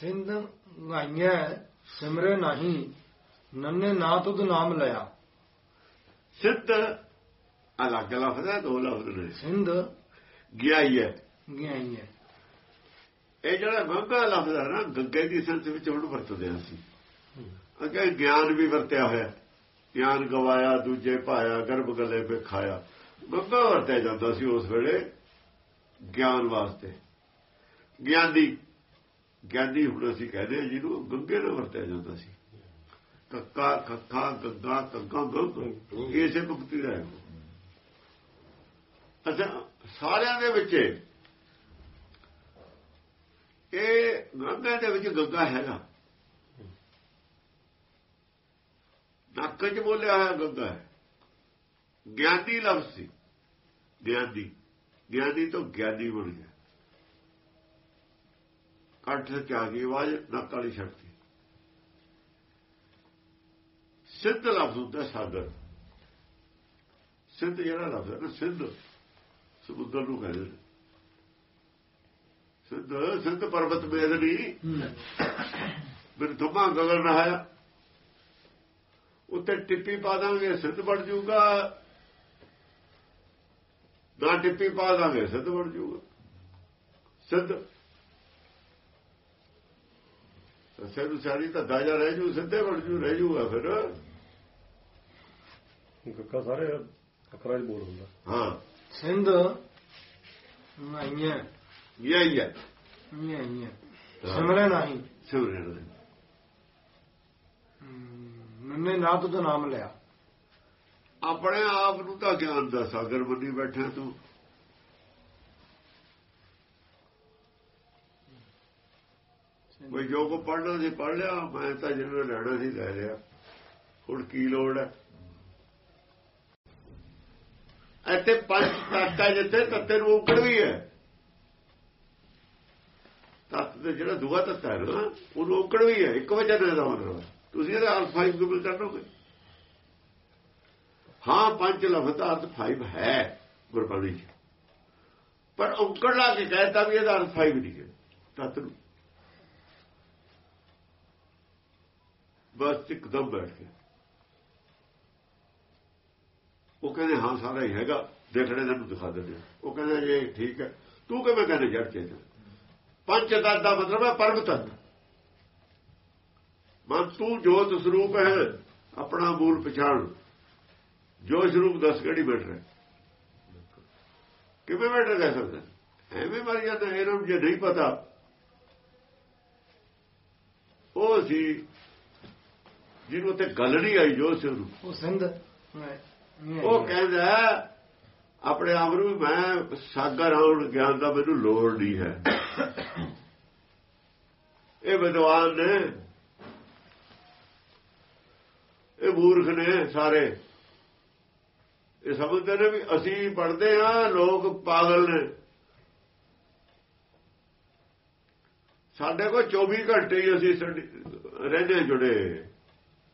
ਸਿੰਧ ਗਾਈਆਂ ਸਿਮਰੇ ਨਹੀਂ ਨੰਨੇ ਨਾ ਤੁਧ ਨਾਮ ਲਿਆ ਸਿੱਧ ਅਲੱਗ ਲਫ਼ਜ਼ ਹੈ ਦੋ ਲਫ਼ਜ਼ ਨੇ। ਸਿੰਧ ਗਿਆ ਹੀ ਹੈ ਗਾਈਆਂ ਇਹ ਜਿਹੜਾ ਗੰਗਾ ਲਫ਼ਜ਼ ਹੈ ਨਾ ਗੰਗੇ ਦੀ ਸੰਸ ਵਿੱਚ ਹੁਣ ਵਰਤਦੇ ਹਾਂ ਅਸੀਂ। ਅੱਗੇ ਗਿਆਨ ਵੀ ਵਰਤਿਆ ਹੋਇਆ। ਗਿਆਨ ਗਵਾਇਆ ਦੂਜੇ ਪਾਇਆ ਗਰਭ ਗਲੇ ਪੇ ਖਾਇਆ। ਗੰਗਾ ਵਰਤਿਆ ਜਾਂਦਾ ਸੀ ਉਸ ਵੇਲੇ ਗਿਆਨ ਵਾਸਤੇ। ਗਿਆਨੀ ਗਿਆਨੀ ਹੁਣ ਅਸੀਂ ਕਹਿੰਦੇ ਹਾਂ ਜਿਹਨੂੰ ਗੰਗੇ ਨਾਲ ਵਰਤਿਆ ਜਾਂਦਾ ਸੀ। ਕੱਕਾ ਕੱਕਾ ਗੰਗਾ ਕੱਗਾ ਗੰਗ ਇਸੇ ਭਗਤੀ ਦਾ ਹੈ। ਅੱਛਾ, ਸਾਰਿਆਂ ਦੇ ਵਿੱਚ ਇਹ ਗੰਗਾ ਦੇ ਵਿੱਚ ਗੰਗਾ ਹੈਗਾ ਨੱਕ 'ਚ ਬੋਲਿਆ ਹੋਇਆ ਗੰਗਾ ਹੈ। ਗਿਆਨੀ ਲਫ਼ਜ਼ ਸੀ। ਗਿਆਨੀ। ਗਿਆਨੀ ਤੋਂ ਗਿਆਨੀ ਬਣ ਗਿਆ। ਕੰਠ ਚ ਆ ਗਈ ਆਵਾਜ਼, ਨੱਕ ਵਾਲੀ ਸ਼ਕਤੀ ਸਿੱਧ ਲਫ਼ਜ਼ ਹੁੰਦਾ ਸਾਗਰ। ਸਿੱਧ ਜਿਹੜਾ ਲਫ਼ਜ਼ ਹੈ ਨਾ, ਸਿੱਧ, ਸਮੁੰਦਰ ਨੂੰ ਕਹਿੰਦੇ ਨੇ। ਸਿੱਧ ਸਿੱਧ ਪਰਬਤ ਮੇਦਨੀ ਬਿਨ ਧੁਮਾ ਗਗਨ ਰਹਾਇਆ ਉੱਤੇ ਟਿੱਪੀ ਪਾ ਦਾਂਗੇ, ਸਿੱਧ ਬਣ ਜਾਊਗਾ। ਨਾ ਟਿੱਪੀ ਪਾ ਦਾਂਗੇ, ਸਿੱਧ ਬਣ ਜਾਊਗਾ। ਸਿੱਧ ਸਿੱਧ ਸਾਰੀ ਤਾਂ ਦਾਜਾ ਰਹਿ ਜੂ ਸਿੱਧੇ ਬਣ ਜੂ ਰਹਿ ਜੂਗਾ ਫਿਰ। ਗੱਗਾ ਸਾਰੇ ਅੱਖਰਾਂ 'ਚ ਬੋਲ ਹੁੰਦਾ। ਹਾਂ। ਸਿੰਧ ਇਹ ਹੀ ਹੈ। ਗਾਈਆਂ ਸਿਮਰੇ ਨਹੀਂ ਸਿਮਰਨ ਦੇ। ਨੰਨੇ ਨਾ ਤੁਧ ਨਾਮ ਲਿਆ। ਆਪਣੇ ਆਪ ਨੂੰ ਤਾਂ ਗਿਆਨ ਦਾ ਸਾਗਰ ਬੰਨੀ ਬੈਠਾ ਤੂੰ। ਕੋਈ ਜੋ ਕੋ ਪੜਨਾ ਸੀ ਪੜ ਲਿਆ, ਮੈਂ ਤਾਂ ਜਿਹਨੂੰ ਲੈਣਾ ਸੀ ਲੈ ਲਿਆ। ਹੁਣ ਕੀ ਲੋੜ ਹੈ? ਇੱਥੇ ਪੰਜ ਤੱਤ ਹੈ ਜਿੱਥੇ, ਤੱਤੇ ਨੂੰ ਔਕੜ ਵੀ ਹੈ। ਤੱਤ ਤੇ ਜਿਹੜਾ ਦੂਆ ਤੱਤਾ ਹੈ ਨਾ, ਉਹਨੂੰ ਔਕੜ ਵੀ ਹੈ। ਇੱਕ ਵਜ੍ਹਾ ਦੇ ਦਾ ਮਤਲਬ ਤੁਸੀਂ ਇਹਦਾ ਅਲਫਾ ਹੀ ਗੁਬਲ ਕਰ ਲੋਗੇ ਹਾਂ, ਪੰਜ ਲਫ਼ਜ਼ ਅਰਥ 5 ਹੈ, ਗੁਰਬਾਣੀ ਚ। ਪਰ ਉਕੜ ਲਾ ਕੇ ਕਹਿਤਾ ਵੀ ਇਹਦਾ ਅਰਥ 5 ਨਹੀਂ ਹੈ। ਤੱਤ ਨੂੰ ਬਸ ਇੱਕਦਮ ਬੈਠ ਗਿਆ ਉਹ ਕਹਿੰਦੇ, ਹਾਂ, ਸਾਰਾ ਹੀ ਹੈਗਾ, ਦੇਖਣੇ ਨੂੰ ਦਿਖਾ ਦਿੰਦੇ ਉਹ ਕਹਿੰਦੇ, ਜੇ ਠੀਕ ਹੈ, ਤੂੰ ਕਿਵੇਂ ਕਹਿੰਦੇ, ਜੜ ਚੇਤਨ ਪੰਜ ਤੱਤ ਦਾ ਮਤਲਬ ਹੈ ਪਰਮ ਤੱਤ ਮਨ ਤੂੰ ਜੋਤ ਸਰੂਪ ਹੈ, ਆਪਣਾ ਮੂਲ ਪਛਾਣ। ਜੋ ਸਰੂਪ ਦੱਸ ਕਿਹੜੀ ਬੈਠ ਰਿਹਾ। ਕਿਵੇਂ ਬੈਠ ਰਿਹਾ ਸਕਦਾ। ਐਵੇਂ ਮਰ ਜਾਂਦਾ, ਇਹਨਾਂ ਨੂੰ ਜੇ ਨਹੀਂ ਪਤਾ। ਉਹ ਸੀ ਜਿਹਨੂੰ ਤੇ ਗੱਲ ਨਹੀਂ ਆਈ ਜੋ ਸਰੂਪ ਉਹ ਸਿੰਧ ਉਹ ਕਹਿੰਦਾ ਆਪਣੇ ਆਪ ਨੂੰ ਮੈਂ ਸਾਗਰ ਆਉਣ ਗਿਆਨ ਦਾ ਮੈਨੂੰ ਲੋੜ ਨਹੀਂ ਹੈ। ਇਹ ਵਿਦਵਾਨ ਨੇ ਇਹ ਮੂਰਖ ਨੇ ਸਾਰੇ। ਇਹ ਸਮਝਦੇ ਨੇ ਵੀ ਅਸੀਂ ਪੜਦੇ ਆ ਲੋਕ ਪਾਗਲ ਨੇ। ਸਾਡੇ ਕੋਲ 24 ਘੰਟੇ ਹੀ ਅਸੀਂ ਰਹਿੰਦੇ ਜੁੜੇ।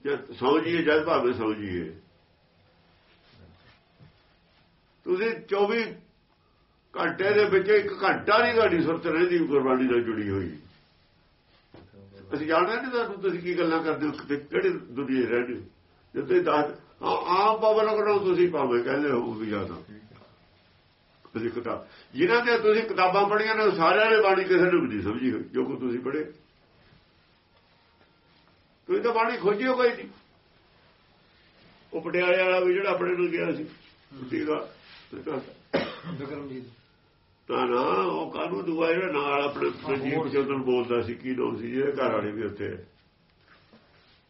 ਜਦ ਸੌ ਜੀਏ ਜਦ ਭਾਵੇਂ ਸੌ ਜੀਏ ਤੁਸੀਂ 24 ਘੰਟੇ ਦੇ ਵਿੱਚ ਇੱਕ ਘੰਟਾ ਨਹੀਂ ਤੁਹਾਡੀ ਸੁਰਤ ਰਹਿੰਦੀ, ਗੁਰਬਾਣੀ ਨਾਲ ਜੁੜੀ ਹੋਈ। ਅਸੀਂ ਜਾਣਦੇ ਨਹੀਂ ਤੁਹਾਨੂੰ ਤੁਸੀਂ ਕੀ ਗੱਲਾਂ ਕਰਦੇ ਹੋ ਕਿਹੜੀ ਦੁਨੀਆ ਰਹਿੰਦੇ ਜਦ ਤੁਸੀਂ ਦੱਸ ਆਮ ਪਬਲਿਕ ਨੂੰ ਤੁਸੀਂ ਭਾਵੇਂ ਕਹਿੰਦੇ ਹੋ ਵੀ ਜ਼ਿਆਦਾ ਤੁਸੀਂ ਕਿਤਾਬ ਜਿਨ੍ਹਾਂ ਦੇ ਤੁਸੀਂ ਕਿਤਾਬਾਂ ਪੜ੍ਹੀਆਂ ਨੇ ਸਾਰਿਆਂ ਨੇ ਬਾਣੀ ਕਿਸੇ ਨੂੰ ਵੀ ਨਹੀਂ ਸਮਝੀ ਹੋਈ, ਜੋ ਕੋ ਤੁਸੀਂ ਪੜ੍ਹੇ। ਤੁਸੀਂ ਤਾਂ ਬਾਣੀ ਖੋਜੀ ਹੋ ਕੋਈ ਨਹੀਂ। ਉਹ ਪਟਿਆਲੇ ਵਾਲਾ ਵੀ ਜਿਹੜਾ ਆਪਣੇ ਨੂੰ ਗਿਆ ਸੀ ਠੀਕ ਬਿਕਰਮਜੀਤ ਨਾ ਨਾ ਉਹ ਕਾਨੂੰ ਦੁਆ ਜਿਹੜਾ ਨਾਲ ਆਪਣੇ ਪ੍ਰਜੀਤ ਚੌਧਰ ਬੋਲਦਾ ਸੀ ਕੀ ਨਾਮ ਸੀ ਜਿਹੜੇ ਘਰ ਵਾਲੇ ਵੀ ਉੱਥੇ।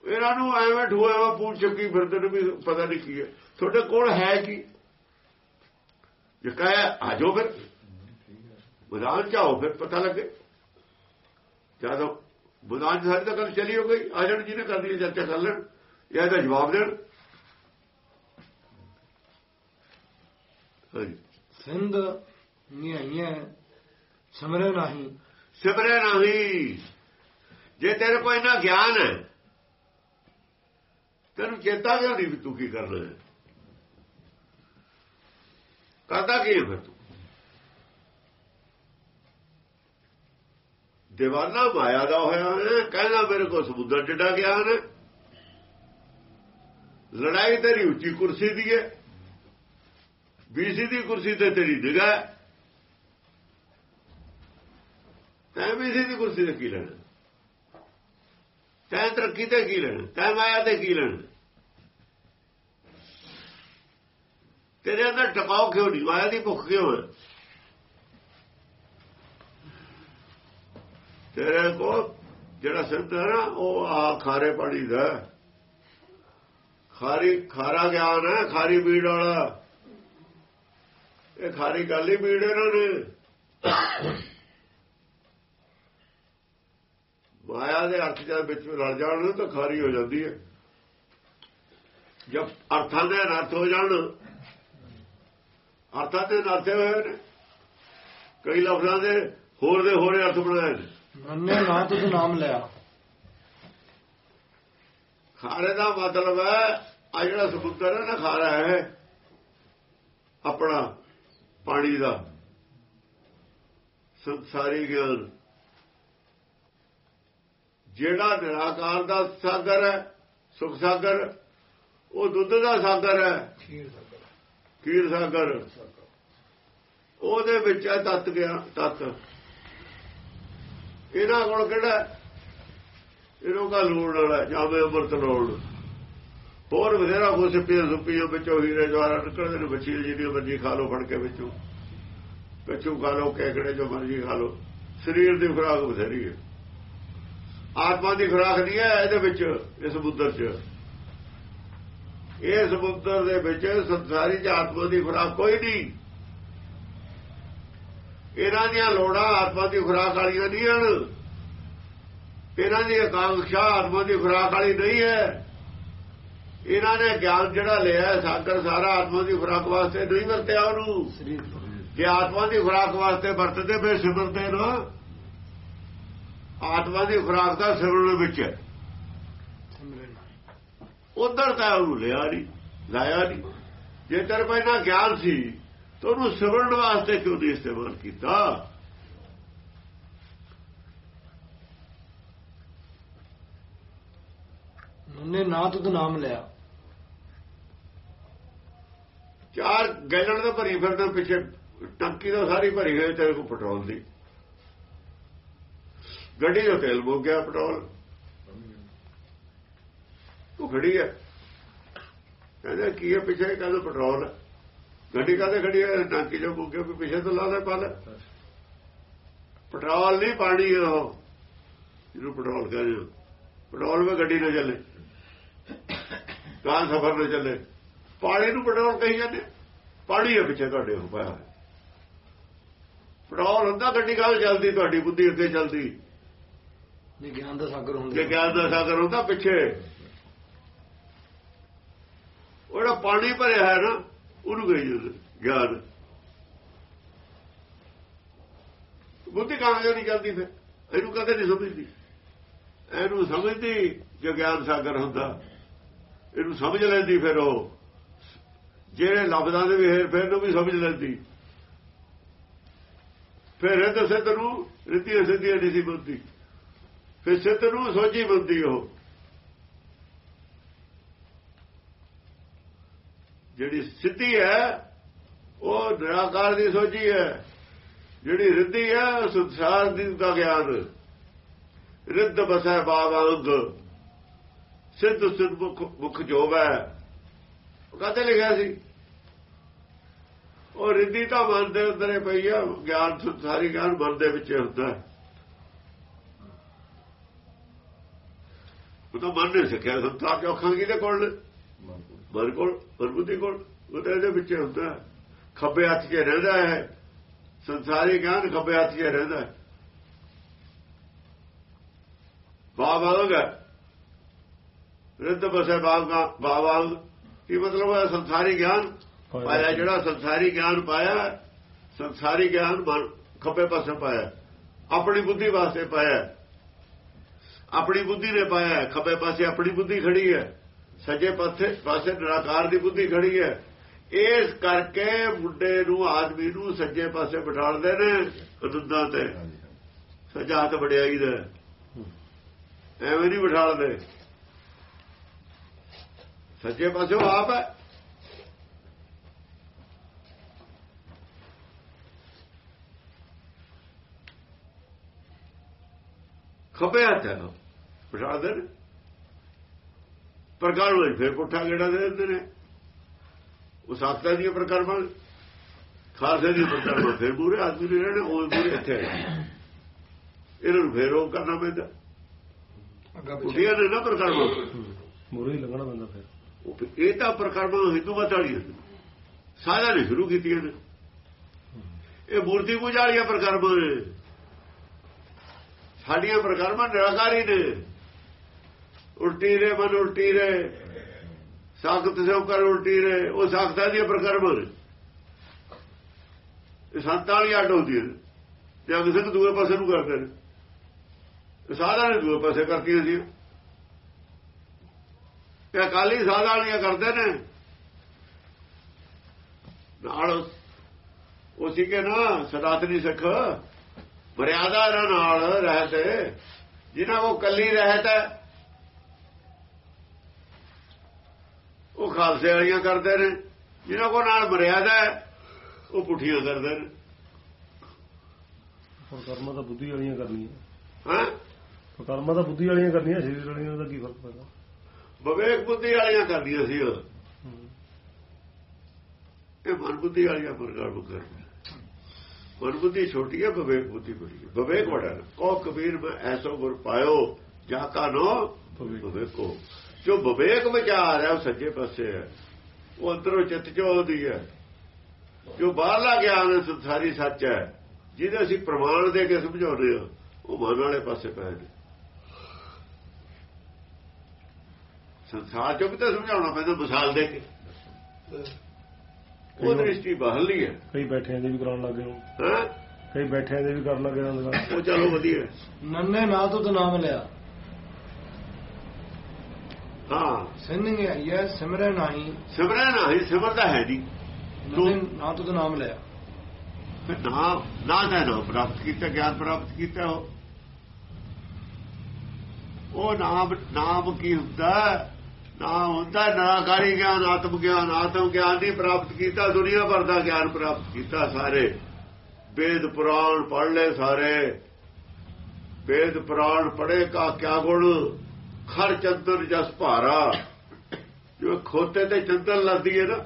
ਇਹਨਾਂ ਨੂੰ ਐਵੇਂ ਠੂਆ ਪੁੱਛ ਚੱਕੀ ਫਿਰਦੇ ਨੇ ਵੀ ਪਤਾ ਨਹੀਂ ਕੀ ਹੈ। ਤੁਹਾਡੇ ਕੋਲ ਹੈ ਕੀ? ਜੇ ਕਹੇ ਆਜੋ ਫਿਰ। ਮੈਦਾਨ ਚਾਹੋ ਫਿਰ ਪਤਾ ਲੱਗੇ। ਜਦੋਂ ਮੈਦਾਨ ਸਾਰੀ ਤਾਂ ਗੱਲ ਚਲੀ ਹੋ ਗਈ ਆ ਜਾਣ ਜਿਹਨੇ ਕਰਨੀ ਹੈ ਚਰਚਾ ਕਰ ਲੈਣ ਜਾਂ ਇਹਦਾ ਜਵਾਬ ਦੇਣ। ਸਿੰਧ ਨਿਆਈਆਂ ਸਮਰੇ ਨਹੀਂ ਸਿਮਰੇ ਨਹੀਂ ਜੇ ਤੇਰੇ ਕੋਲ ਇਹਨਾਂ ਗਿਆਨ ਹੈ ਤੈਨੂੰ ਚੇਤਾ ਕਿਉਂ ਨਹੀਂ ਵੀ ਤੂੰ ਕੀ ਕਰਨਾ ਹੈ। ਕਰਦਾ ਕੀ ਹੈ ਫਿਰ ਤੂੰ? دیਵਾਨਾ ਮਾਇਆ ਦਾ ਹੋਇਆ ਹੈ ਕਹਿੰਦਾ ਮੇਰੇ ਕੋ ਸਮੁੰਦਰ ਜਿੱਡਾ ਗਿਆ ਹੈ ਲੜਾਈ ਤੇਰੀ ਉੱਚੀ ਕੁਰਸੀ ਦੀ ਹੈ ਬੀਸੀ ਦੀ ਕੁਰਸੀ ਤੇ ਤੇਰੀ ਜਗ੍ਹਾ ਹੈ ਤੈਂ ਬੀਸੀ ਦੀ ਕੁਰਸੀ ਤੇ ਕੀ ਲੈਣਾ ਤੈਂ ਤਰੱਕੀ ਤੇ ਕੀ ਲੈਣਾ ਤੈਂ ਮਾਇਆ ਤੇ ਕੀ ਲੈਣਾ ਤੇਰੇ ਅੰਦਰ ਟਿਕਾਉ ਕਿਉਂ ਨਹੀਂ ਮਾਇਆ ਦੀ ਭੁੱਖ ਕਿਉਂ ਹੈ ਤੇਰੇ ਕੋ ਜਿਹੜਾ ਸਿੱਧ ਹੈ ਨਾ, ਉਹ ਆ ਖਾਰੇ ਪਾਣੀ ਦਾ ਖਾਰੀ, ਖਾਰਾ ਗਿਆਨ ਹੈ, ਖਾਰੀ ਬੀੜ ਵਾਲਾ। ਇਹ ਖਾਰੀ ਗੱਲ ਹੀ ਬੀੜ ਇਹਨਾਂ ਨੇ ਮਾਇਆ ਦੇ ਅਰਥ ਜਦ ਵਿੱਚ ਰਲ ਜਾਣ, ਤਾਂ ਖਾਰੀ ਹੋ ਜਾਂਦੀ ਹੈ। ਜਦ ਅਰਥਾਂ ਦੇ ਅਨਰਥ ਹੋ ਜਾਣ, ਅਰਥਾਂ ਤੇ ਅਨਰਥ ਹੋਏ ਨੇ। ਕਈ ਲਫ਼ਜ਼ਾਂ ਦੇ ਹੋਰ ਦੇ ਹੋਰੇ ਅਰਥ ਬਣਾਏ ਨੇ। ਨੰਨੇ ਨਾ ਤੁਧ ਨਾਮ ਲਿਆ। ਖਾਰੇ ਦਾ ਮਤਲਬ ਹੈ ਆ ਜਿਹੜਾ ਸਮੁੰਦਰ ਹੈ ਨਾ ਖਾਰਾ ਹੈ ਆਪਣਾ ਪਾਣੀ ਦਾ। ਸੰਸਾਰੀ ਗਿਆਨ। ਜਿਹੜਾ ਨਿਰਾਕਾਰ ਦਾ ਸਾਗਰ ਹੈ ਸੁਖ ਸਾਗਰ ਉਹ ਦੁੱਧ ਦਾ ਸਾਗਰ ਹੈ। ਖੀਰ ਸਾਗਰ। ਉਹਦੇ ਵਿੱਚ ਹੈ ਤਤ ਗਿਆ ਤਤ। ਇਹਨਾਂ ਕੋਲ ਕਿਹੜਾ? ਹੈ? ਇਹਨੂੰ ਕਾ ਲੂਣ ਵਾਲਾ, ਜਾਵੇ ਅੰਮ੍ਰਿਤ ਲੋੜ। ਹੋਰ ਬਥੇਰਾ ਕੁਛ ਸਿੱਪੀਆਂ ਸੁੱਪੀਆਂ ਵਿੱਚੋਂ ਹੀਰੇ ਜਵਾਰਾ ਨਿਕਲਦੇ ਨੇ ਬੱਚੀ ਜਿਹੜੀ ਮਰਜ਼ੀ ਖਾ ਲਓ ਫੜ ਕੇ ਵਿੱਚੋਂ ਕੱਚੂ ਖਾ ਲਓ, ਕੇਕੜੇ ਜੋ ਮਰਜ਼ੀ ਖਾ ਲਓ। ਸਰੀਰ ਦੀ ਖੁਰਾਕ ਬਥੇਰੀ ਹੈ। ਆਤਮਾ ਦੀ ਖੁਰਾਕ ਨਹੀਂ ਹੈ ਇਹਦੇ ਵਿੱਚ, ਇਸ ਸਮੁੰਦਰ 'ਚ। ਇਹ ਸਮੁੰਦਰ ਦੇ ਵਿੱਚ ਸੰਸਾਰੀ ਚ ਆਤਮਾ ਦੀ ਖੁਰਾਕ ਕੋਈ ਨਹੀਂ। ਇਹਨਾਂ ਦੀਆਂ ਲੋੜਾਂ ਆਤਮਾ ਦੀ ਖੁਰਾਕ ਵਾਲੀਆਂ ਨਹੀਂ ਹਨ। ਇਹਨਾਂ ਦੀ ਆਕਾਂਖਿਆ ਆਤਮਾ ਦੀ ਖੁਰਾਕ ਵਾਲੀ ਨਹੀਂ ਹੈ। ਇਹਨਾਂ ਨੇ ਗਿਆਨ ਜਿਹੜਾ ਲਿਆ ਸਾਗਰ ਸਾਰਾ ਆਤਮਾ ਦੀ ਖੁਰਾਕ ਵਾਸਤੇ ਨਹੀਂ ਵਰਤਿਆ ਉਹਨੂੰ। ਜੇ ਆਤਮਾ ਦੀ ਖੁਰਾਕ ਵਾਸਤੇ ਵਰਤਦੇ ਫਿਰ ਸਿਮਰਦੇ ਨਾ, ਆਤਮਾ ਦੀ ਖੁਰਾਕ ਦਾ ਸਿਮਰਨ ਵਿੱਚ ਹੈ। ਉਧਰ ਤਾਂ ਉਹਨੂੰ ਲਿਆ ਨਹੀਂ, ਲਾਇਆ ਨਹੀਂ। ਜੇ ਤੇਰੇ ਕੋਲ ਨਾ ਗਿਆਨ ਸੀ ਤਾਂ ਉਹਨੂੰ ਸਿਮਰਨ ਵਾਸਤੇ ਕਿਉਂ ਨਹੀਂ ਇਸਤੇਮਾਲ ਕੀਤਾ? ਨੰਨੇ ਨਾ ਤੁਧ ਨਾਮ ਲਿਆ। ਚਾਰ ਗੈਲਣ ਦਾ ਭਰੀ ਫਿਰਦੇ ਪਿੱਛੇ ਟੰਕੀ ਤਾਂ ਸਾਰੀ ਭਰੀ ਗਈ ਤੇਰੇ ਕੋਲ ਪੈਟਰੋਲ ਦੀ। ਗੱਡੀ ਦਾ ਤੇਲ ਮੁੱਕ ਗਿਆ ਪੈਟਰੋਲ। ਉਹ ਖੜੀ ਹੈ। ਕਹਿੰਦਾ ਕੀ ਹੈ ਪਿੱਛੇ ਕਹਿੰਦਾ ਪੈਟਰੋਲ? ਹੈ। ਗੱਡੀ ਕਾਹਦੇ ਖੜੀ ਹੈ? ਟੰਕੀ ਜੋ ਮੁੱਕ ਵੀ ਪਿੱਛੇ ਤੋਂ ਲਾ ਲੈ ਪਾ ਲੈ ਪੈਟਰੋਲ ਨਹੀਂ ਪਾਣੀ ਉਹ। ਜਿਹਨੂੰ ਪੈਟਰੋਲ ਕਹਿੰਦੇ। ਪੈਟਰੋਲ ਵਿੱਚ ਗੱਡੀ ਨਾ ਚੱਲੇ। ਕਾਂ ਸਫਰ ਨਾ ਚੱਲੇ। ਪਾਣੀ ਨੂੰ ਪੈਟਰੋਲ ਕਹੀ ਜਾਂਦੇ ਪਾਣੀ ਹੈ ਪਿੱਛੇ ਤੁਹਾਡੇ ਹੋ ਪਾਇਆ। ਪੈਟਰੋਲ ਹੁੰਦਾ ਗੱਡੀ ਕਾਹਦੇ ਚੱਲਦੀ? ਤੁਹਾਡੀ ਬੁੱਧੀ ਅੱਗੇ ਚੱਲਦੀ। ਜੇ ਗਿਆਨ ਦਾ ਸਾਗਰ ਜੇ ਹੁੰਦਾ ਗਿਆਨ ਦਾ ਸਾਗਰ ਹੁੰਦਾ ਪਿੱਛੇ। ਉਹਦਾ ਪਾਣੀ ਭਰਿਆ ਹੈ ਨਾ। ਉਹਨੂੰ ਕਹੀ ਗਿਆਨ ਬੁੱਧੀ ਕਾਹਦੇ ਨਹੀਂ ਚੱਲਦੀ ਫਿਰ? ਇਹਨੂੰ ਕਦੇ ਨਹੀਂ ਸਮਝਦੀ। ਇਹਨੂੰ ਸਮਝਦੀ ਜੋ ਗਿਆਨ ਸਾਗਰ ਹੁੰਦਾ। ਇਹਨੂੰ ਸਮਝ ਲੈਂਦੀ ਫਿਰ ਉਹ। ਜਿਹੜੇ ਲਫ਼ਜ਼ਾਂ ਦੇ ਵੀ ਹੇਰ ਫੇਰ ਨੂੰ ਵੀ ਸਮਝ ਲੈਂਦੀ। ਫਿਰ ਇਹ ਤਾਂ ਸਿੱਧ ਨੂੰ ਰਿੱਧੀਆਂ ਸਿੱਧੀ ਨਹੀਂ ਸੀ ਬੁੱਧੀ। ਫਿਰ ਸਿੱਧ ਨੂੰ ਸੋਝੀ ਬੰਦੀ ਉਹ। ਜਿਹੜੀ ਸਿੱਧੀ ਹੈ, ਉਹ ਨਿਰਾਕਾਰ ਦੀ ਸੋਝੀ ਹੈ। ਜਿਹੜੀ ਰਿੱਧੀ ਹੈ, ਉਹ ਸੰਸਾਰ ਦੀ ਦਾ ਗਿਆਨ। ਰਿੱਧ ਬਸੈ ਬਾਵਾਂਗ ਸਿੱਧ ਸਿੱਧ ਮੁਖ ਜੋਗ ਹੈ। ਉਹ ਕਦੇ ਲਿਖਿਆ ਸੀ? ਉਹ ਰਿੱਧੀ ਤਾਂ ਮਨ ਦੇ ਅੰਦਰੇ ਪਈ ਆ ਗਿਆਨ, ਸੰਸਾਰੀ ਗਿਆਨ ਮਨ ਦੇ ਵਿੱਚ ਹੁੰਦਾ ਉਹ ਤਾਂ ਮਨ ਨੇ ਸਿੱਖਿਆ, ਸੰਸਾਰ ਕੇ ਅੱਖਾਂ ਕਿਹਦੇ ਕੋਲ ਨੇ? ਮਨ ਕੋਲ ਮਨਬੁੱਧੀ ਕੋਲ ਉਹ ਤਾਂ ਇਹਦੇ ਵਿੱਚ ਹੁੰਦਾ। ਖੱਬੇ ਹੱਥ 'ਚ ਰਹਿੰਦਾ ਹੈ ਸੰਸਾਰੀ ਗਿਆਨ ਖੱਬੇ ਹੱਥ 'ਚ ਰਹਿੰਦਾ ਹੈ। ਬਾਬਾਂਗ ਰਿੱਧ ਬਸੇ ਬਾਗਾ ਬਾਬਾਂਗ ਕੀ ਮਤਲਬ ਹੈ? ਸੰਸਾਰੀ ਗਿਆਨ ਪਾਇਆ ਜਿਹੜਾ ਸੰਸਾਰੀ ਗਿਆਨ ਪਾਇਆ ਸੰਸਾਰੀ ਗਿਆਨ ਖੱਬੇ ਪਾਸੇ ਪਾਇਆ। ਆਪਣੀ ਬੁੱਧੀ ਵਾਸਤੇ ਪਾਇਆ। ਆਪਣੀ ਬੁੱਧੀ ਨੇ ਪਾਇਆ ਖੱਬੇ ਪਾਸੇ ਆਪਣੀ ਬੁੱਧੀ ਖੜੀ ਹੈ। ਸੱਜੇ ਪਾਸੇ ਪਾਸੇ ਨਿਰਾਕਾਰ ਦੀ ਬੁੱਧੀ ਖੜੀ ਹੈ। ਇਸ ਕਰਕੇ ਮੁੰਡੇ ਨੂੰ ਆਦਮੀ ਨੂੰ ਸੱਜੇ ਪਾਸੇ ਬਿਠਾਉਂਦੇ ਨੇ ਅਨੰਦਾਂ ਤੇ। ਸੱਜਾ ਤੇ ਵਡਿਆਈ ਦਾ ਐਵੇਂ ਨਹੀਂ ਬਿਠਾਲਦੇ ਸੱਜੇ ਪਾਸੇ ਉਹ ਆਪ ਹੈ। ਖੱਬੇ ਹੱਥ ਹੈ ਉਹ, ਨੇ। ਦੇ ਪ੍ਰਕਾਰ ਹੋਏ ਫਿਰ ਪੁੱਠਾ ਗੇੜਾ ਦੇ ਦਿੰਦੇ ਨੇ। ਉਹ ਸਾਤਾਂ ਦੀਆਂ ਪ੍ਰਕਰਮਾਂ ਖਾਲਸੇ ਦੀ ਪ੍ਰਕਰਮਾਂ ਫਿਰ ਪੂਰੇ ਆਦਮੀ ਨੇ ਰਹਿਣੇ ਉਹ ਪੂਰੇ ਇੱਥੇ। ਇਹਨਾਂ ਨੂੰ ਫਿਰ ਉਹ ਕਰਨਾ ਪੈਂਦਾ। ਅੱਗਾ ਪਿੱਛੇ। ਉੱਠੀਆਂ ਨੇ ਨਾ ਪ੍ਰਕਰਮਾਂ। ਮੂਰੇ ਹੀ ਲੰਘਣਾ ਪੈਂਦਾ ਫਿਰ। ਉਹ ਫਿਰ ਇਹ ਤਾਂ ਪ੍ਰਕਰਮਾਂ ਹਿੰਦੂ ਮਤ ਵਾਲੀਆਂ ਨੇ। ਸਾਰਿਆਂ ਨੇ ਸ਼ੁਰੂ ਕੀਤੀਆਂ ਨੇ। ਇਹ ਮੂਰਤੀ ਪੂਜਾ ਵਾਲੀਆਂ ਪ੍ਰਕਰਮਾਂ ਸਾਡੀਆਂ ਪ੍ਰਕਰਮਾਂ ਨਿਰਾਕਾਰੀ ਨੇ। ਉਲਟੀ ਰੇ ਮਨ ਉਲਟੀ ਰੇ ਸਾਖਤ ਸੇ ਕਰ ਉਲਟੀ ਰੇ ਉਹ ਸਾਖਤਾਂ ਦੀਆਂ ਪ੍ਰਕਰਮਾਂ ਨੇ। ਇਹ ਸੰਤਾਂ ਵਾਲੀ ਅੱਡ ਹੁੰਦੀਆਂ ਨੇ ਜੰਗ ਸਿੰਘ ਦੂਏ ਪਾਸੇ ਨੂੰ ਕਰਦੇ ਨੇ। ਸਾਧਾਂ ਨੇ ਦੂਏ ਪਾਸੇ ਕਰਤੀਆਂ ਸੀ। ਤੇ ਅਕਾਲੀ ਸਾਧਾਂ ਵਾਲੀਆਂ ਕਰਦੇ ਨੇ। ਨਾਲ ਉਹ ਸੀ ਕਿ ਨਾ ਸਦਾਤਨੀ ਸਿੱਖ ਮਰਿਆਦਾ ਇਹਨਾਂ ਨਾਲ ਰਹਤੇ ਜਿਨ੍ਹਾਂ ਕੋ ਕੱਲੀ ਰਹਿਤ ਹੈ ਉਹ ਖਾਲਸੇ ਵਾਲੀਆਂ ਕਰਦੇ ਨੇ। ਜਿਨ੍ਹਾਂ ਕੋ ਨਾਲ ਮਰਿਆਦਾ ਹੈ ਉਹ ਪੁੱਠੀਆਂ ਕਰਦੇ ਨੇ। ਹੁਣ ਕਰਮਾਂ ਤਾਂ ਬੁੱਧੀ ਵਾਲੀਆਂ ਕਰਨੀਆਂ। ਹਾਂ? ਕਰਮਾਂ ਤਾਂ ਬੁੱਧੀ ਵਾਲੀਆਂ ਕਰਨੀਆਂ ਸਰੀਰ ਵਾਲੀਆਂ ਦਾ ਕੀ ਫ਼ਰਕ ਪੈਂਦਾ ਵਿਵੇਕ ਬੁੱਧੀ ਵਾਲੀਆਂ ਕਰਦੀਆਂ ਸੀ ਉਹ। ਇਹ ਮਨ ਬੁੱਧੀ ਵਾਲੀਆਂ ਪ੍ਰਕਾਰ ਕਰਦੇ ਮਨ ਬੁੱਧੀ ਛੋਟੀ ਹੈ ਵਿਵੇਕ ਬੁੱਧੀ ਬੜੀ ਹੈ। ਵਿਵੇਕ ਹੈ। ਕੋ ਕਬੀਰ ਮੈਂ ਐਸੋ ਗੁਰ ਪਾਇਓ ਜਾ ਕਾ ਨੋ ਵਿਵੇਕ। ਜੋ ਵਿਵੇਕ ਵਿਚਾਰ ਹੈ ਉਹ ਸੱਜੇ ਪਾਸੇ ਹੈ। ਉਹ ਅੰਦਰੋਂ ਚਿੱਤ ਚੋਂ ਆਉਂਦੀ ਹੈ। ਜੋ ਬਾਹਰਲਾ ਗਿਆਨ ਹੈ ਸੰਸਾਰੀ ਸੱਚ ਹੈ ਜਿਹਦੇ ਅਸੀਂ ਪ੍ਰਮਾਣ ਦੇ ਕੇ ਸਮਝਾਉਂਦੇ ਹਾਂ ਉਹ ਮਨ ਵਾਲੇ ਪਾਸੇ ਪਏ ਨੇ ਸੰਸਾਰ ਚੋਂ ਵੀ ਤਾਂ ਸਮਝਾਉਣਾ ਪੈਂਦਾ ਮਿਸਾਲ ਦੇ ਕੇ। ਉਹ ਦ੍ਰਿਸ਼ਟੀ ਬਾਹਰਲੀ ਹੈ। ਕਈ ਬੈਠਿਆਂ ਦੇ ਵੀ ਕਰਾਉਣ ਲੱਗੇ ਹੋ। ਹਾਂ? ਕਈ ਬੈਠਿਆਂ ਦੇ ਵੀ ਕਰਨ ਲੱਗੇ ਉਹ ਚਲੋ ਵਧੀਆ। ਨੰਨੇ ਨਾ ਤੁਧ ਨਾਮ ਲਿਆ। ਹਾਂ ਸਿੰਨਿੰਗ ਆਈਐ ਸਿਮਰੈ ਨਹੀਂ ਸਿਮਰਨ ਨਹੀਂ ਸਿਮਰਦਾ ਹੈ ਨਹੀਂ। ਨੰਨੇ ਨਾ ਤੁਧ ਨਾਮ ਲਿਆ। ਫਿਰ ਨਾਮ ਨਾ ਦਾ ਨਾਮ ਪ੍ਰਾਪਤ ਕੀਤਾ ਗਿਆਨ ਪ੍ਰਾਪਤ ਕੀਤਾ ਉਹ। ਉਹ ਨਾਮ ਨਾਮ ਕੀ ਹੁੰਦਾ? ਨਾਮ ਹੁੰਦਾ ਨਿਰਾਕਾਰੀ ਗਿਆਨ ਆਤਮ ਗਿਆਨ। ਆਤਮ ਗਿਆਨ ਨਹੀਂ ਪ੍ਰਾਪਤ ਕੀਤਾ ਦੁਨੀਆ ਭਰ ਦਾ ਗਿਆਨ ਪ੍ਰਾਪਤ ਕੀਤਾ ਸਾਰੇ। ਵੇਦ ਪੁਰਾਣ ਪੜ੍ਹ ਲਏ ਸਾਰੇ। ਵੇਦ ਪੁਰਾਣ ਪੜ੍ਹੇ ਕਾ ਕਿਆ ਗੁਣ? ਖਰ ਚੰਦਨ ਜਸ ਭਾਰਾ। ਜੋ ਖੋਤੇ ਤੇ ਚੰਦਨ ਲੱਦੀ ਹੈ ਨਾ,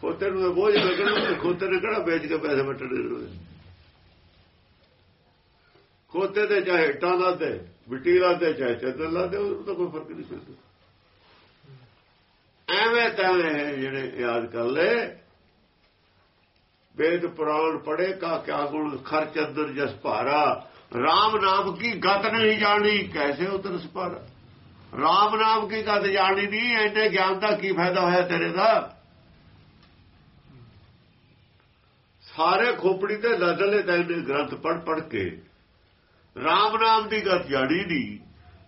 ਖੋਤੇ ਨੂੰ ਤਾਂ ਬੋਝ ਲੱਗਣਾ ਖੋਤੇ ਨੇ ਕਿਹੜਾ ਵੇਚ ਕੇ ਪੈਸੇ ਵਟਣੇ ਨੇ ਖੋਤੇ ਤੇ ਚਾਹੇ ਇੱਟਾਂ ਲਾਦੇ, ਮਿੱਟੀ ਲਾਦੇ, ਚਾਹੇ ਚੰਦਨ ਲਾਦੇ, ਉਹ ਤਾਂ ਕੋਈ ਫ਼ਰਕ ਨਹੀਂ ਪੈਂਦਾ। ਐਵੇਂ ਤਾਂ ਇਹ ਜਿਹੜੇ ਯਾਦ ਕਰ ਲੈ ਵੇਦ ਪੁਰਾਣ ਪੜੇ ਕਾ ਕਿਆ ਗੁਣ ਖਰ ਚੰਦਰ ਜਸ ਭਾਰਾ RAM ਨਾਮ ਕੀ ਗਤ ਨਹੀਂ ਜਾਣੀ, ਕੈਸੇ ਉਤਰ ਸਪਾਰਾ? RAM ਨਾਮ ਕੀ ਗਤ ਜਾਣੀ ਨਹੀਂ ਐਨੇ ਗਿਆਨ ਦਾ ਕੀ ਫਾਇਦਾ ਹੋਇਆ ਤੇਰੇ ਦਾ? ਸਾਰੇ ਖੋਪੜੀ ਤੇ ਲੱਦਲੇ ਤੈਨੇ ਗ੍ਰੰਥ ਪੜ ਪੜ ਕੇ RAM ਨਾਮ ਦੀ ਗਤ ਜਾਣੀ ਨਹੀਂ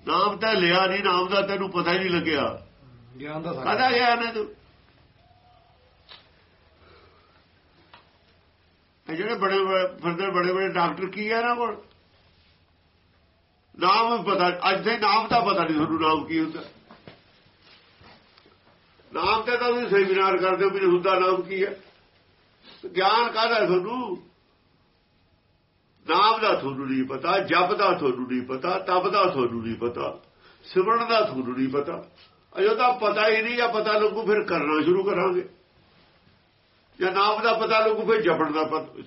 ਨਾਮ ਤਾਂ ਲਿਆ ਨਹੀਂ ਨਾਮ ਦਾ ਤੈਨੂੰ ਪਤਾ ਹੀ ਨਹੀਂ ਲੱਗਿਆ। ਗਿਆਨ ਦਾ ਸਾਗਰ ਕਾਹਦਾ ਗਿਆਨ ਹੈ ਤੂੰ? ਇਹ ਜਿਹੜੇ ਬੜੇ ਫਿਰਦੇ ਬੜੇ ਬੜੇ ਡਾਕਟਰ ਕੀ ਹੈ ਨਾ ਕੋਲ? ਨਾਮ ਪਤਾ ਅੱਜ ਦੇ ਨਾਮ ਦਾ ਪਤਾ ਨਹੀਂ ਤੁਹਾਨੂੰ ਨਾਮ ਕੀ ਹੁੰਦਾ। ਨਾਮ ਤੇ ਤਾਂ ਤੁਸੀਂ ਸੈਮੀਨਾਰ ਕਰਦੇ ਹੋ ਵੀ ਹੁੰਦਾ ਨਾਮ ਕੀ ਹੈ। ਗਿਆਨ ਕਾਹਦਾ ਤੁਹਾਨੂੰ? ਨਾਮ ਦਾ ਤੁਹਾਨੂੰ ਨਹੀਂ ਪਤਾ, ਜਪ ਦਾ ਤੁਹਾਨੂੰ ਨਹੀਂ ਪਤਾ, ਤਪ ਦਾ ਤੁਹਾਨੂੰ ਨਹੀਂ ਪਤਾ, ਸਿਮਰਨ ਦਾ ਤੁਹਾਨੂੰ ਨਹੀਂ ਪਤਾ। ਅਜੋ ਤਾਂ ਪਤਾ ਹੀ ਨਹੀਂ ਜਾਂ ਪਤਾ ਲੱਗੂ ਫਿਰ ਕਰਨਾ ਸ਼ੁਰੂ ਕਰਾਂਗੇ। ਜਾਂ ਨਾਮ ਦਾ ਪਤਾ ਲੱਗੂ, ਫਿਰ ਜਪਣ ਦਾ ਪਤਾ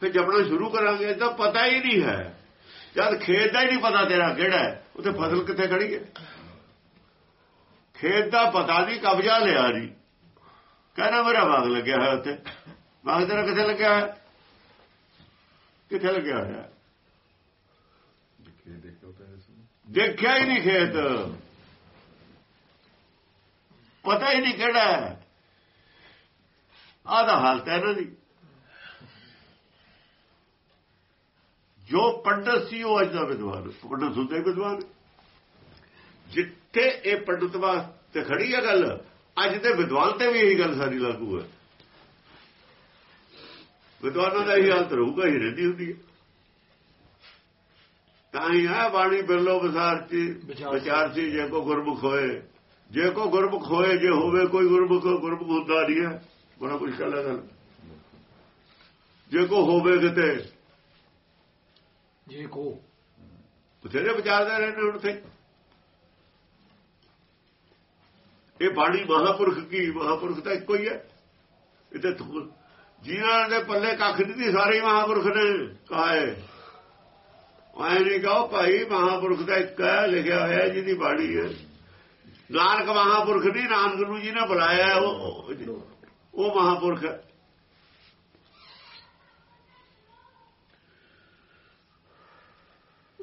ਫਿਰ ਜਪਣਾ ਸ਼ੁਰੂ ਕਰਾਂਗੇ ਤਾਂ ਪਤਾ ਹੀ ਨਹੀਂ ਹੈ। ਜਦ ਖੇਤ ਦਾ ਹੀ ਨਹੀਂ ਪਤਾ ਤੇਰਾ ਕਿਹੜਾ ਹੈ ਉੱਥੇ ਫਸਲ ਕਿੱਥੇ ਖੜੀ ਹੈ? ਖੇਤ ਦਾ ਪਤਾ ਨਹੀਂ ਕਬਜ਼ਾ ਲਿਆ ਨਹੀਂ। ਕਹਿੰਦਾ ਮੇਰਾ ਬਾਗ ਲੱਗਿਆ ਹੋਇਆ ਉੱਥੇ। ਬਾਗ ਤੇਰਾ ਕਿੱਥੇ ਲੱਗਿਆ ਹੈ ਕਿੱਥੇ ਲੱਗਿਆ ਹੋਇਆ? ਦੇਖਿਆ ਹੀ ਨਹੀਂ ਖੇਤ। ਪਤਾ ਹੀ ਨਹੀਂ ਕਿਹੜਾ ਹੈ। ਆਦਾ ਹਾਲਤ ਹੈ ਨਾ ਦੀ। ਜੋ ਪੰਡਤ ਸੀ ਉਹ ਅੱਜ ਦਾ ਵਿਦਵਾਨ ਪੰਡਤ ਹੁੰਦੇ ਵਿਦਵਾਨ ਜਿੱਥੇ ਇਹ ਪੰਡਤ ਵਾਸਤੇ ਖੜੀ ਹੈ ਗੱਲ ਅੱਜ ਦੇ ਵਿਦਵਾਨ ਤੇ ਵੀ ਇਹੀ ਗੱਲ ਸਾਰੀ ਲਾਗੂ ਹੈ। ਵਿਦਵਾਨਾਂ ਦਾ ਹੀ ਹਾਲਤ ਰਹੂਗਾ ਹੀ ਰਹਿੰਦੀ ਹੁੰਦੀ ਹੈ। ਤਾਂ ਹੀ ਆ ਬਾਣੀ ਬਿਰਲੋ ਵਿਸਾਰ ਚ ਵਿਚਾਰ ਵਿਚਾਰ ਸੀ। ਜੇ ਕੋ ਗੁਰਮੁਖ ਹੋਏ। ਜੇ ਕੋ ਗੁਰਮੁਖ ਹੋਏ ਜੇ ਹੋਵੇ ਕੋਈ ਗੁਰਮੁਖ ਗੁਰਮੁਖ ਹੁੰਦਾ ਨਹੀਂ ਹੈ। ਬੜਾ ਮੁਸ਼ਕਲ ਹੈ ਗੱਲ ਜੇ ਕੋ ਹੋਵੇ ਕਿਤੇ ਜੇ ਕੋ ਬਥੇਰੇ ਵਿਚਾਰਦੇ ਰਹਿੰਦੇ ਹੁਣ ਤੇ ਇਹ ਬਾਣੀ ਮਹਾਪੁਰਖ ਕੀ? ਮਹਾਪੁਰਖ ਤਾਂ ਇੱਕੋ ਹੀ ਹੈ। ਇਹ ਤੇ ਜਿਨ੍ਹਾਂ ਦੇ ਪੱਲੇ ਕੱਖ ਨਹੀਂ ਸੀ, ਸਾਰੇ ਹੀ ਮਹਾਪੁਰਖ ਨੇ ਕਾਏ ਆਏ ਨਹੀਂ ਕਹੋ ਭਾਈ, ਮਹਾਪੁਰਖ ਦਾ ਇੱਕ ਲਿਖਿਆ ਹੋਇਆ ਜਿਹਦੀ ਬਾਣੀ ਹੈ। ਨਾਨਕ ਮਹਾਪੁਰਖ ਨਹੀਂ, ਨਾਨਕ ਨੂੰ ਜੀ ਨੇ ਬੁਲਾਇਆ ਉਹ ਉਹ ਮਹਾਪੁਰਖ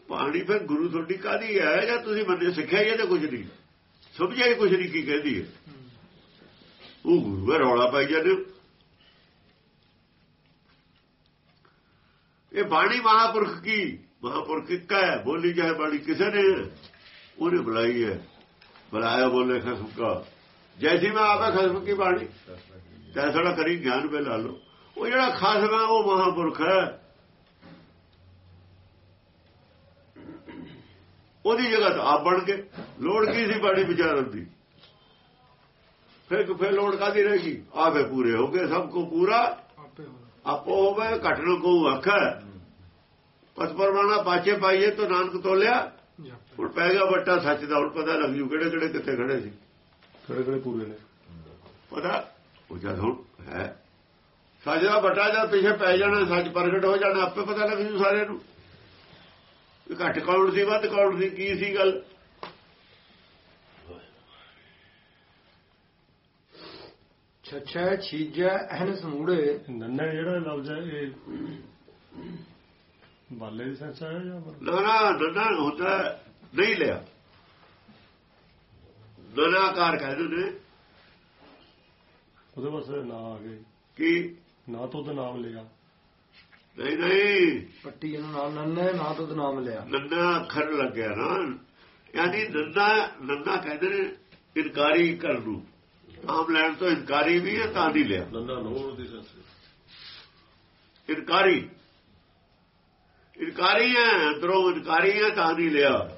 ਬਾਣੀ ਫਿਰ ਗੁਰੂ ਤੁਹਾਡੀ ਕਾਦੀ ਹੈ? ਜਾਂ ਤੁਸੀਂ ਮੰਨੇ ਸਿੱਖਿਆ ਹੀ ਹੈ ਤੇ ਕੁਝ ਨਹੀਂ? ਸਮਝਿਆ ਹੀ ਕੁਝ ਨਹੀਂ ਕੀ ਕਹਿੰਦੀ ਹੈ। ਉਹ ਗੁਰੂ ਹੈ ਰੌਲਾ ਪਾਈ ਜਾਂਦੇ ਹੋ। ਇਹ ਬਾਣੀ ਮਹਾਪੁਰਖ ਕੀ? ਮਹਾਪੁਰਖ ਇੱਕ ਹੈ ਬੋਲੀ ਜਾਏ ਬਾਣੀ ਕਿਸੇ ਨੇ। ਉਹਨੇ ਬੁਲਾਈ ਹੈ। ਬੁਲਾਇਆ ਬੋਲੇ ਖਸਮ ਕਾ। ਜੈਸੀ ਮੈਂ ਆਪੇ ਖਸਮ ਕੀ ਬਾਣੀ? ਤੈਸੜਾ ਕਰੀ ਗਿਆਨ ਵੇ ਲਾ ਲਓ। ਉਹ ਜਿਹੜਾ ਖਸਮ ਹੈ ਉਹ ਮਹਾਪੁਰਖ ਹੈ। ਉਹਦੀ ਜਗ੍ਹਾ ਤਾਂ ਆਪ ਬਣ ਕੇ। ਲੋੜ ਕੀ ਸੀ ਬਾਣੀ ਵਿਚਾਰਨ ਦੀ? ਫਿਰ ਫਿਰ ਲੋੜ ਕਾਦੀ ਰਹੇਗੀ ਆਪੇ ਪੂਰੇ ਹੋ ਗਏ ਸਭ ਕੋ ਪੂਰਾ। ਆਪੇ ਹੋਵੇ ਘਟਨ ਕੋ ਆਖੈ ਪਤ ਪਰਮਾਣਾ ਪਾਛੇ ਪਾਈਏ ਤਾਂ ਨਾਨਕ ਤੋਲਿਆ। ਹੁਣ ਪੈ ਗਿਆ ਬੱਟਾ ਸੱਚ ਦਾ ਹੁਣ ਪਤਾ ਲੱਗ ਜੂ ਕਿਹੜੇ ਕਿਹੜੇ ਕਿੱਥੇ ਖੜੇ ਸੀ। ਕਿਹੜੇ ਕਿਹੜੇ ਪੂਰੇ ਨੇ? ਪਤਾ? ਉਹ ਜਦ ਹੁਣ ਹੈ। ਸੱਚ ਦਾ ਬੱਟਾ ਜਦ ਪਿੱਛੇ ਪੈ ਜਾਣਾ ਸੱਚ ਪ੍ਰਗਟ ਹੋ ਜਾਣਾ ਆਪੇ ਪਤਾ ਲੱਗ ਜੂ ਸਾਰਿਆਂ ਨੂੰ। ਘੱਟ ਕੌਣ ਸੀ ਵੱਧ ਕੌਣ ਸੀ ਕੀ ਸੀ ਗੱਲ? ਛਛੈ ਛੀਜੈ ਅਹਨ ਸਮੂੜੇ। ਨੰਨਾ ਜਿਹੜਾ ਲਫ਼ਜ਼ ਹੈ ਇਹ ਬਾਲੇ ਦੀ ਸੈਂਸ ਹੈ ਜਾਂ ਨਾ ਨਾ ਨੰਨਾ ਹੁੰਦਾ ਨਹੀਂ ਲਿਆ। ਨਨਾਕਾਰ ਕਹਿੰਦੇ ਨੇ। ਉਹਦੇ ਵਾਸਤੇ ਨਾਂ ਆ ਗਏ। ਕਿ? ਨਾ ਤਾਂ ਉਹਦਾ ਨਾਮ ਲਿਆ। ਨਹੀਂ ਨਹੀਂ। ਪੱਟੀ ਇਹਨੂੰ ਨਾਮ ਨੰਨੇ ਨਾ ਤੋਂ ਨਾਮ ਲਿਆ। ਨੰਨਾ ਅੱਖਰ ਲੱਗਿਆ ਨਾ। ਯਾਨੀ ਨੰਨਾ ਨੰਨਾ ਕਹਿੰਦੇ ਨੇ ਇਨਕਾਰੀ ਕਰਨ ਨੂੰ। ਆਮ ਲੈਣ ਤੋਂ ਇਨਕਾਰੀ ਵੀ ਹੈ ਤਾਂ ਨਹੀਂ ਲਿਆ। ਨੰਨਾ ਲੋੜ ਦੀ ਸੱਸ ਇਨਕਾਰੀ। ਇਨਕਾਰੀ ਹੈ ਅੰਦਰੋਂ ਇਨਕਾਰੀ ਹੈ ਤਾਂ ਨਹੀਂ ਲਿਆ।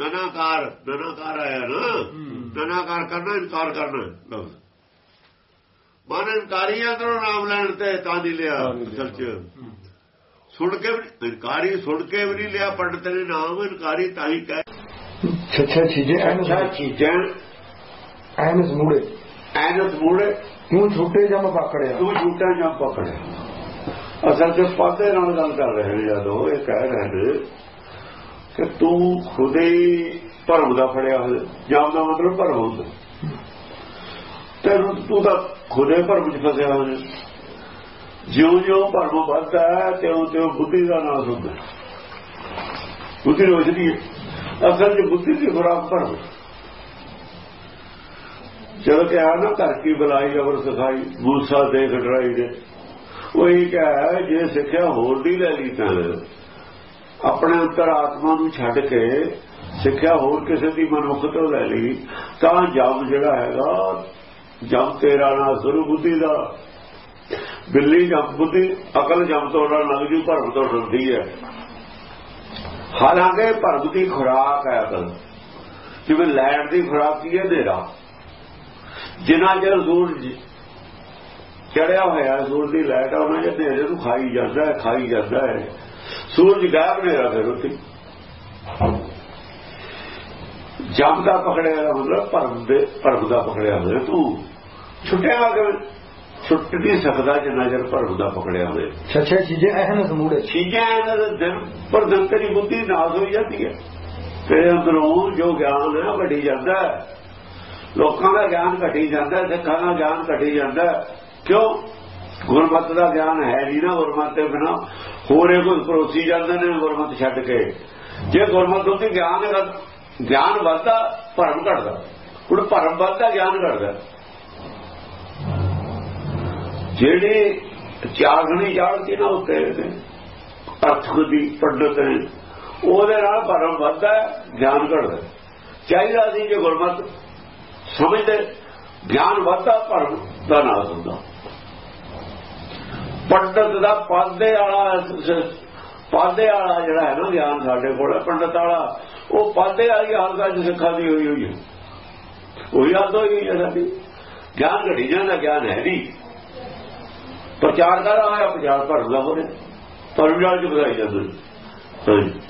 ਨਨਾਕਾਰ ਨਨਾਕਾਰ ਆਇਆ ਨਾ। ਨਨਾਕਾਰ ਕਰਨਾ ਇਨਕਾਰ ਕਰਨਾ। ਲਫ਼ਜ਼ ਮਨ ਇਨਕਾਰੀ ਅੰਦਰੋਂ ਨਾਮ ਲੈਣ ਤੇ ਤਾਂ ਨਹੀਂ ਲਿਆ। ਅਸਲ ਚ। ਸੁਣ ਕੇ ਵੀ ਇਨਕਾਰੀ ਸੁਣ ਕੇ ਵੀ ਨਹੀਂ ਲਿਆ ਪੰਡਤ ਨੇ ਨਾਮ ਇਨਕਾਰੀ ਤਾਂ ਹੀ ਕਹਿ। ਛਛੈ ਛੀਜੈ ਅੱਛਾ ਚੀਜ਼ਾਂ। ਅਹਨ ਸਮੂੜੇ ਐਨਸ ਮੂੜੇ ਤੂੰ ਛੋਟੇ ਜਮ ਪਕੜਿਆ? ਤੂੰ ਝੂਟਾ ਜਾਂ ਪਕੜਿਆ? ਅਸਲ ਚ ਪਾਦੇ ਨਾਲ ਗੱਲ ਕਰ ਰਹੇ ਨੇ ਜਦੋਂ ਇਹ ਕਹਿ ਰਹੇ ਨੇ ਕਿ ਤੂੰ ਖੁਦੇ ਹੀ ਭਰਮ ਦਾ ਫੜਿਆ ਹੋਇਆ। ਜਾਮ ਦਾ ਮਤਲਬ ਭਰਮ ਹੁੰਦਾ। ਤੈਨੂੰ ਤੂੰ ਤਾਂ ਖੁਦੇ ਭਰਮ ਚ ਫਸਿਆ ਹੋਇਆ ਜਿਉਂ ਜਿਉਂ ਭਰਮ ਵੱਧਦਾ ਹੈ, ਤਿਉਂ ਤਿਉਂ ਬੁੱਧੀ ਦਾ ਨਾਸ ਹੁੰਦਾ ਬੁੱਧੀ ਰੋਸ਼ਨੀ ਅਸਲ ਚ ਬੁੱਧੀ ਦੀ ਖੁਰਾਕ ਭਰਮ ਹੈ। ਜਦੋਂ ਕਿਹਾ ਨਾ, ਘਰ ਕੀ ਬੁਲਾਈ ਅਵਰ ਸਿਖਾਈ, ਮੂਸਾ ਦੇ ਡਰਾਈ ਦੇ ਉਹ ਇਹ ਕਿਹਾ ਜੇ ਸਿੱਖਿਆ ਹੋਰ ਦੀ ਲੈ ਲਈ ਤਾਂ ਆਪਣੇ ਅੰਤਰ ਆਤਮਾ ਨੂੰ ਛੱਡ ਕੇ ਸਿੱਖਿਆ ਹੋਰ ਕਿਸੇ ਦੀ ਮਨੁੱਖ ਤੋਂ ਲੈ ਲਈ, ਤਾਂ ਜਮ ਜਿਹੜਾ ਹੈਗਾ ਜਮ ਤੇਰਾ ਨਾ ਸੁਰੂ ਬੁੱਧੀ ਦਾ, ਬਿੱਲੀ ਜਮ ਬੁੱਧੀ, ਅਕਲ ਜਮ ਤੋਂ ਨਾਲ ਲੱਗ ਜੂ, ਭਰਮ ਤੋਂ ਡਰਦੀ ਹੈ। ਹਾਲਾਂਕਿ ਭਰਮ ਦੀ ਖੁਰਾਕ ਹੈ ਅਕਲ। ਜਿਵੇਂ ਲੈਣ ਦੀ ਖੁਰਾਕ ਕੀ ਹੈ? ਹਨੇਰਾ। ਜਿੰਨਾ ਚਿਰ ਸੂਰਜ ਚੜਿਆ ਹੋਇਆ, ਸੂਰਜ ਦੀ ਲਾਈਟ ਉਹਨਾਂ ਜਿਹੇ ਹਨੇਰੇ ਨੂੰ ਖਾਈ ਜਾਂਦਾ ਹੈ, ਖਾਈ ਜਾਂਦਾ ਹੈ। ਸੂਰਜ ਗਾਇਬ ਹਨੇਰਾ ਫਿਰ ਉੱਥੇ। ਜਮ ਦਾ ਪਕੜਿਆ ਹੋਇਆ ਮਤਲਬ ਭਰਮ ਦੇ, ਭਰਮ ਦਾ ਪਕੜਿਆ ਹੋਇਆ ਤੂੰ। ਛੁੱਟਿਆ ਕਿ ਛੁੱਟ ਨਹੀਂ ਸਕਦਾ ਜਿੰਨਾ ਚਿਰ ਭਰਮ ਦਾ ਪਕੜਿਆ ਹੋਵੇ। ਛਛੈ ਛੀਜੈ ਅਹਨ ਸਮੂੜੇ। ਚੀਜ਼ਾਂ ਇਹਨਾਂ ਦੇ ਦਿਨ ਪਰ ਦਿਨ ਤੇਰੀ ਬੁੱਧੀ ਨਾਸ ਹੋਈ ਜਾਂਦੀ ਹੈ। ਤੇਰੇ ਅੰਦਰੋਂ ਜੋ ਗਿਆਨ ਹੈ ਉਹ ਘਟੀ ਜਾਂਦਾ ਹੈ। ਲੋਕਾਂ ਦਾ ਗਿਆਨ ਘਟੀ ਜਾਂਦਾ ਹੈ ਸਿੱਖਾਂ ਦਾ ਗਿਆਨ ਘਟੀ ਜਾਂਦਾ ਹੈ। ਕਿਉਂ? ਗੁਰਮਤ ਦਾ ਗਿਆਨ ਹੈ ਨਹੀਂ ਨਾ ਗੁਰਮਤ ਦੇ ਬਿਨਾ। ਹੋਰੇ ਕੋਈ ਪਰੋਸੀ ਜਾਂਦੇ ਨੇ ਗੁਰਮਤ ਛੱਡ ਕੇ। ਜੇ ਗੁਰਮਤ ਉੱਤੇ ਗਿਆਨ ਗਿਆਨ ਵੱਧਦਾ ਭਰਮ ਘਟਦਾ। ਹੁਣ ਭਰਮ ਵੱਧਦਾ ਗਿਆਨ ਘਟਦਾ। ਜਿਹੜੇ ਚਾਗਣੀ ਚੜ੍ਹਦੀ ਨਾ ਉੱਤੇ ਨੇ ਅਰਥ ਦੀ ਪੰਡਤ ਨੇ, ਉਹਦੇ ਨਾਲ ਭਰਮ ਵੱਧਦਾ ਗਿਆਨ ਘਟਦਾ ਚਾਹੀਦਾ ਸੀ ਜੇ ਗੁਰਮਤ ਸਮਝਦੇ, ਗਿਆਨ ਵੱਧਦਾ, ਭਰਮ ਦਾ ਨਾਸ ਹੁੰਦਾ। ਪੰਡਤ ਦਾ ਪਾਦੇ ਵਾਲਾ ਪਾਦੇ ਵਾਲਾ ਜਿਹੜਾ ਹੈ ਨਾ ਗਿਆਨ ਸਾਡੇ ਕੋਲ ਹੈ, ਪੰਡਤ ਵਾਲਾ, ਉਹ ਪਾਦੇ ਵਾਲੀ ਹਾਲਤ ਚ ਸਿੱਖਾਂ ਦੀ ਹੋਈ ਹੋਈ ਹੈ। ਉਹੀ ਹਾਲਤ ਹੋਈ ਹੋਈ ਹੈ ਸਾਡੀ। ਗਿਆਨ ਘੜੀ ਜਾਂਦਾ, ਗਿਆਨ ਹੈ ਨਹੀਂ। ਪ੍ਰਚਾਰ ਕਰ ਰਿਹਾ ਪ੍ਰਚਾਰ ਭਰਦਾ ਹੋਰੇ ਪਰ ਨਾਲ ਚ ਵਧਾਈ ਜਾਂਦੇ